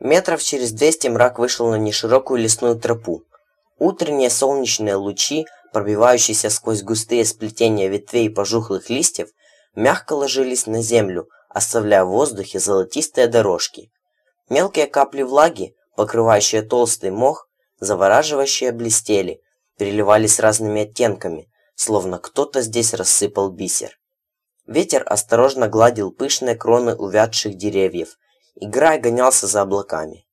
Метров через двести мрак вышел на неширокую лесную тропу. Утренние солнечные лучи, пробивающиеся сквозь густые сплетения ветвей и пожухлых листьев, мягко ложились на землю, оставляя в воздухе золотистые дорожки. Мелкие капли влаги, покрывающие толстый мох, завораживающие блестели, переливались разными оттенками, словно кто-то здесь рассыпал бисер. Ветер осторожно гладил пышные кроны увядших деревьев, играя гонялся за облаками.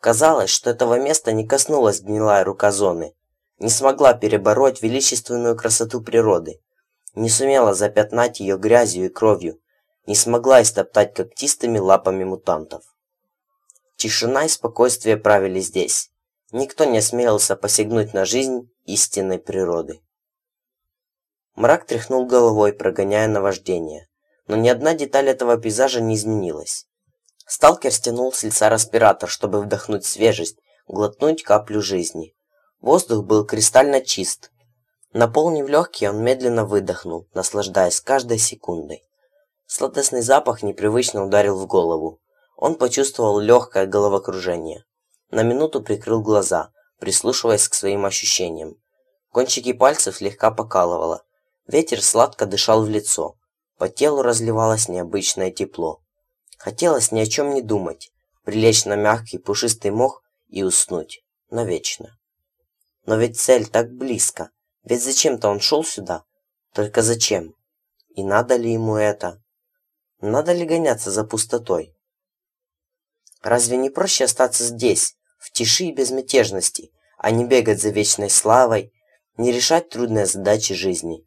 Казалось, что этого места не коснулась гнилая рука зоны, не смогла перебороть величественную красоту природы, не сумела запятнать ее грязью и кровью, не смогла истоптать когтистыми лапами мутантов. Тишина и спокойствие правили здесь. Никто не осмелился посягнуть на жизнь истинной природы. Мрак тряхнул головой, прогоняя наваждение, но ни одна деталь этого пейзажа не изменилась. Сталкер стянул с лица респиратор, чтобы вдохнуть свежесть, глотнуть каплю жизни. Воздух был кристально чист. Наполнив легкие, он медленно выдохнул, наслаждаясь каждой секундой. Сладостный запах непривычно ударил в голову. Он почувствовал легкое головокружение. На минуту прикрыл глаза, прислушиваясь к своим ощущениям. Кончики пальцев слегка покалывало. Ветер сладко дышал в лицо. По телу разливалось необычное тепло. Хотелось ни о чем не думать, прилечь на мягкий пушистый мох и уснуть. Навечно. Но ведь цель так близко. Ведь зачем-то он шел сюда. Только зачем? И надо ли ему это? Надо ли гоняться за пустотой? Разве не проще остаться здесь, в тиши и безмятежности, а не бегать за вечной славой, не решать трудные задачи жизни?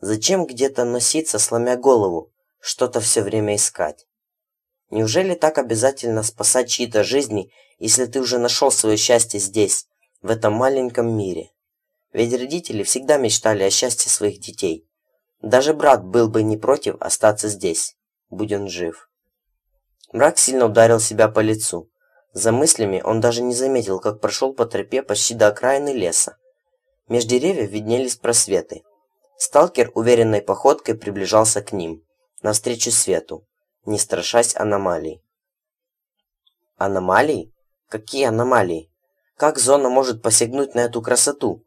Зачем где-то носиться, сломя голову, что-то все время искать? Неужели так обязательно спасать чьи-то жизни, если ты уже нашел свое счастье здесь, в этом маленьком мире? Ведь родители всегда мечтали о счастье своих детей. Даже брат был бы не против остаться здесь, будь он жив. Мрак сильно ударил себя по лицу. За мыслями он даже не заметил, как прошел по тропе почти до окраины леса. Меж деревьев виднелись просветы. Сталкер уверенной походкой приближался к ним, навстречу свету не страшась аномалий. Аномалии? Какие аномалии? Как зона может посягнуть на эту красоту?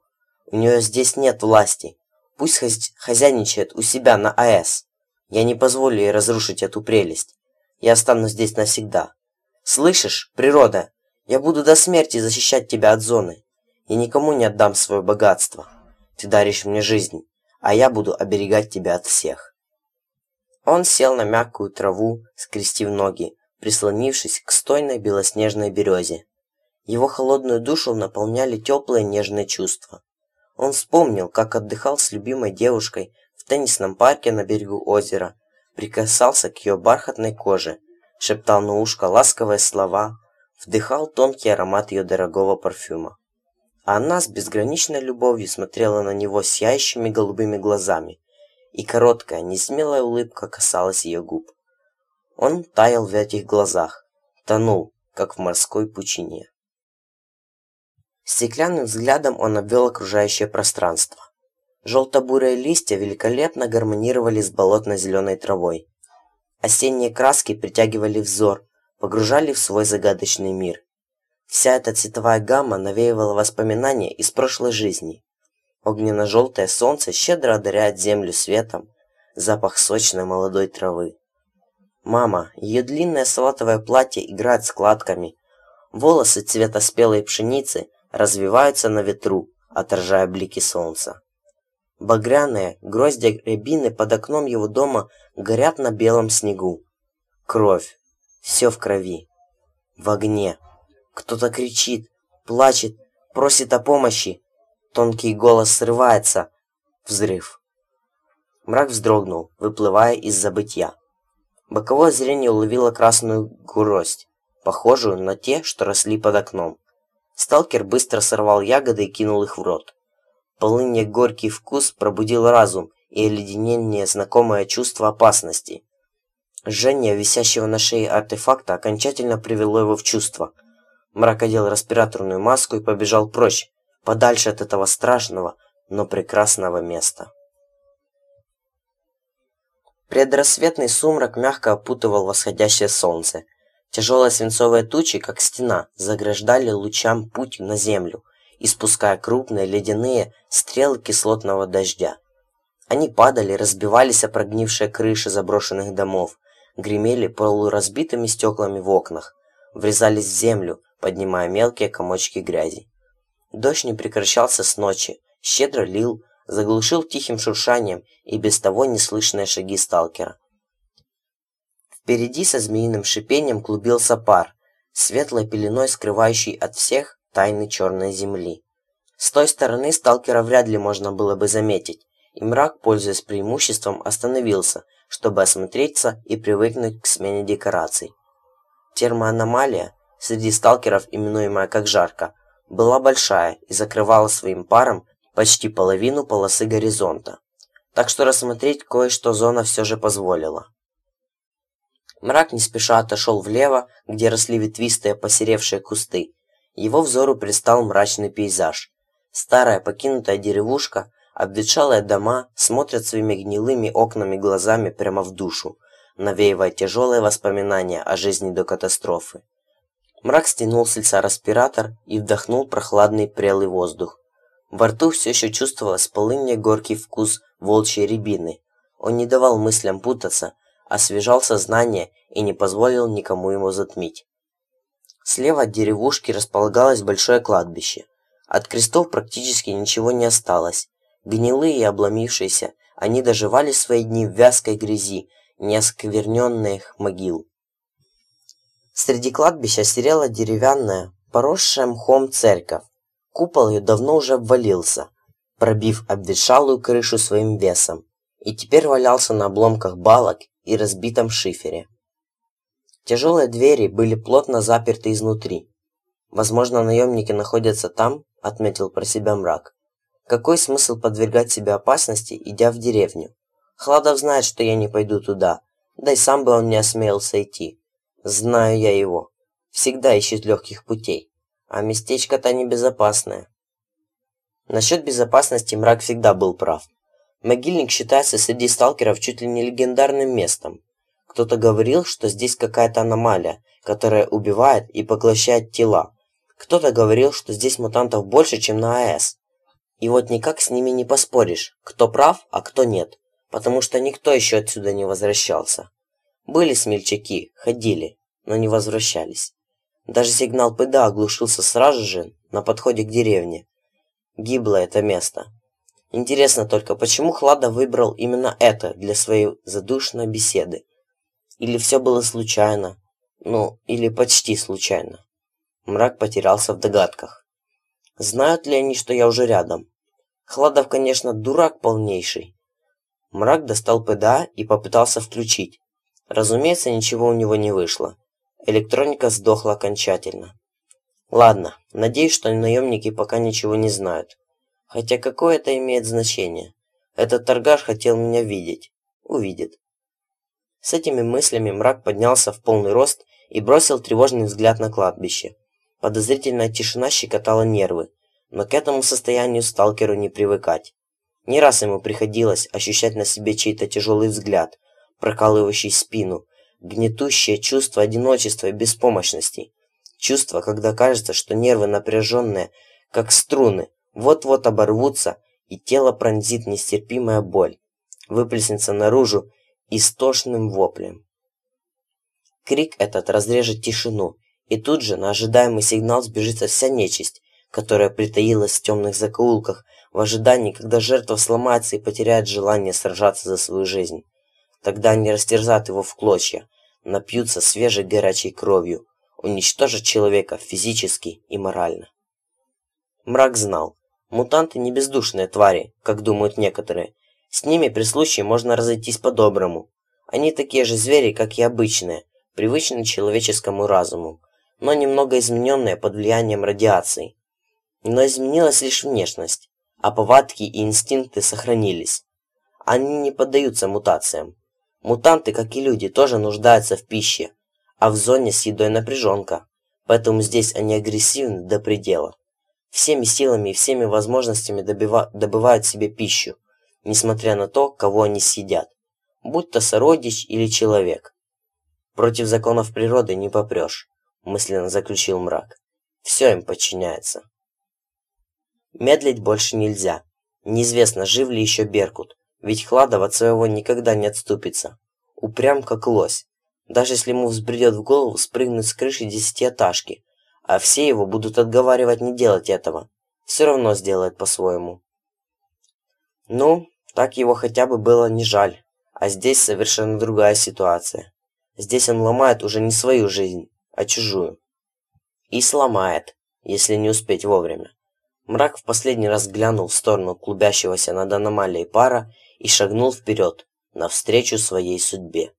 У нее здесь нет власти. Пусть хозяйничает у себя на АЭС. Я не позволю ей разрушить эту прелесть. Я останусь здесь навсегда. Слышишь, природа? Я буду до смерти защищать тебя от зоны. Я никому не отдам свое богатство. Ты даришь мне жизнь, а я буду оберегать тебя от всех. Он сел на мягкую траву, скрестив ноги, прислонившись к стойной белоснежной березе. Его холодную душу наполняли теплые нежные чувства. Он вспомнил, как отдыхал с любимой девушкой в теннисном парке на берегу озера, прикасался к ее бархатной коже, шептал на ушко ласковые слова, вдыхал тонкий аромат ее дорогого парфюма. А она с безграничной любовью смотрела на него сияющими голубыми глазами, и короткая, несмелая улыбка касалась ее губ. Он таял в этих глазах, тонул, как в морской пучине. Стеклянным взглядом он обвел окружающее пространство. Желто-бурые листья великолепно гармонировали с болотно-зеленой травой. Осенние краски притягивали взор, погружали в свой загадочный мир. Вся эта цветовая гамма навеивала воспоминания из прошлой жизни. Огненно-желтое солнце щедро одаряет землю светом, запах сочной молодой травы. Мама, ее длинное салатовое платье играет складками. Волосы цвета спелой пшеницы развиваются на ветру, отражая блики солнца. Багряные гроздья рябины под окном его дома горят на белом снегу. Кровь. Все в крови. В огне. Кто-то кричит, плачет, просит о помощи. Тонкий голос срывается. Взрыв. Мрак вздрогнул, выплывая из забытья. Боковое зрение уловило красную гроздь, похожую на те, что росли под окном. Сталкер быстро сорвал ягоды и кинул их в рот. Полынье горький вкус пробудил разум и оледенение знакомое чувство опасности. Жжение висящего на шее артефакта окончательно привело его в чувство. Мрак одел респираторную маску и побежал прочь, подальше от этого страшного, но прекрасного места. Предрассветный сумрак мягко опутывал восходящее солнце. Тяжелые свинцовые тучи, как стена, заграждали лучам путь на землю, испуская крупные ледяные стрелы кислотного дождя. Они падали, разбивались о прогнившие крыши заброшенных домов, гремели полуразбитыми стеклами в окнах, врезались в землю, поднимая мелкие комочки грязи. Дождь не прекращался с ночи, щедро лил, заглушил тихим шуршанием и без того неслышные шаги сталкера. Впереди со змеиным шипением клубился пар, светлой пеленой скрывающий от всех тайны черной земли. С той стороны сталкера вряд ли можно было бы заметить, и мрак, пользуясь преимуществом, остановился, чтобы осмотреться и привыкнуть к смене декораций. Термоаномалия, среди сталкеров именуемая как жарко, была большая и закрывала своим паром почти половину полосы горизонта. Так что рассмотреть кое-что зона все же позволила. Мрак не спеша отошел влево, где росли ветвистые посеревшие кусты. Его взору предстал мрачный пейзаж. Старая покинутая деревушка, обветшалые дома смотрят своими гнилыми окнами глазами прямо в душу, навеивая тяжелые воспоминания о жизни до катастрофы. Мрак стянул с лица респиратор и вдохнул прохладный прелый воздух. Во рту все еще чувствовалось полынье горький вкус волчьей рябины. Он не давал мыслям путаться, освежал сознание и не позволил никому его затмить. Слева от деревушки располагалось большое кладбище. От крестов практически ничего не осталось. Гнилые и обломившиеся, они доживали свои дни в вязкой грязи, неоскверненных могил. Среди кладбища серела деревянная, поросшая мхом церковь. Купол ее давно уже обвалился, пробив обветшалую крышу своим весом, и теперь валялся на обломках балок и разбитом шифере. Тяжелые двери были плотно заперты изнутри. Возможно, наемники находятся там, отметил про себя мрак. Какой смысл подвергать себя опасности, идя в деревню? Хладов знает, что я не пойду туда, да и сам бы он не осмелился идти. Знаю я его. Всегда ищет легких путей. А местечко-то небезопасное. Насчет безопасности мрак всегда был прав. Могильник считается среди сталкеров чуть ли не легендарным местом. Кто-то говорил, что здесь какая-то аномалия, которая убивает и поглощает тела. Кто-то говорил, что здесь мутантов больше, чем на АЭС. И вот никак с ними не поспоришь, кто прав, а кто нет, потому что никто еще отсюда не возвращался. Были смельчаки, ходили, но не возвращались. Даже сигнал ПДА оглушился сразу же на подходе к деревне. Гибло это место. Интересно только, почему Хлада выбрал именно это для своей задушной беседы? Или все было случайно? Ну, или почти случайно. Мрак потерялся в догадках. Знают ли они, что я уже рядом? Хладов, конечно, дурак полнейший. Мрак достал ПДА и попытался включить. Разумеется, ничего у него не вышло. Электроника сдохла окончательно. Ладно, надеюсь, что наемники пока ничего не знают. Хотя какое это имеет значение? Этот торгаш хотел меня видеть. Увидит. С этими мыслями мрак поднялся в полный рост и бросил тревожный взгляд на кладбище. Подозрительная тишина щекотала нервы, но к этому состоянию сталкеру не привыкать. Не раз ему приходилось ощущать на себе чей-то тяжелый взгляд, прокалывающий спину, гнетущее чувство одиночества и беспомощности. Чувство, когда кажется, что нервы напряженные, как струны, вот-вот оборвутся, и тело пронзит нестерпимая боль, выплеснется наружу истошным воплем. Крик этот разрежет тишину, и тут же на ожидаемый сигнал сбежится вся нечисть, которая притаилась в темных закоулках в ожидании, когда жертва сломается и потеряет желание сражаться за свою жизнь. Тогда они растерзают его в клочья, напьются свежей горячей кровью, уничтожат человека физически и морально. Мрак знал, мутанты не бездушные твари, как думают некоторые. С ними при случае можно разойтись по-доброму. Они такие же звери, как и обычные, привычные человеческому разуму, но немного измененные под влиянием радиации. Но изменилась лишь внешность, а повадки и инстинкты сохранились. Они не поддаются мутациям. Мутанты, как и люди, тоже нуждаются в пище, а в зоне с едой напряженка, поэтому здесь они агрессивны до предела. Всеми силами и всеми возможностями добива добывают себе пищу, несмотря на то, кого они съедят, будь то сородич или человек. Против законов природы не попрешь, мысленно заключил мрак. Все им подчиняется. Медлить больше нельзя. Неизвестно, жив ли еще Беркут, ведь Хладов от своего никогда не отступится. Упрям как лось. Даже если ему взбредет в голову спрыгнуть с крыши десятиэтажки, а все его будут отговаривать не делать этого, все равно сделает по-своему. Ну, так его хотя бы было не жаль. А здесь совершенно другая ситуация. Здесь он ломает уже не свою жизнь, а чужую. И сломает, если не успеть вовремя. Мрак в последний раз глянул в сторону клубящегося над аномалией пара и шагнул вперед, навстречу своей судьбе.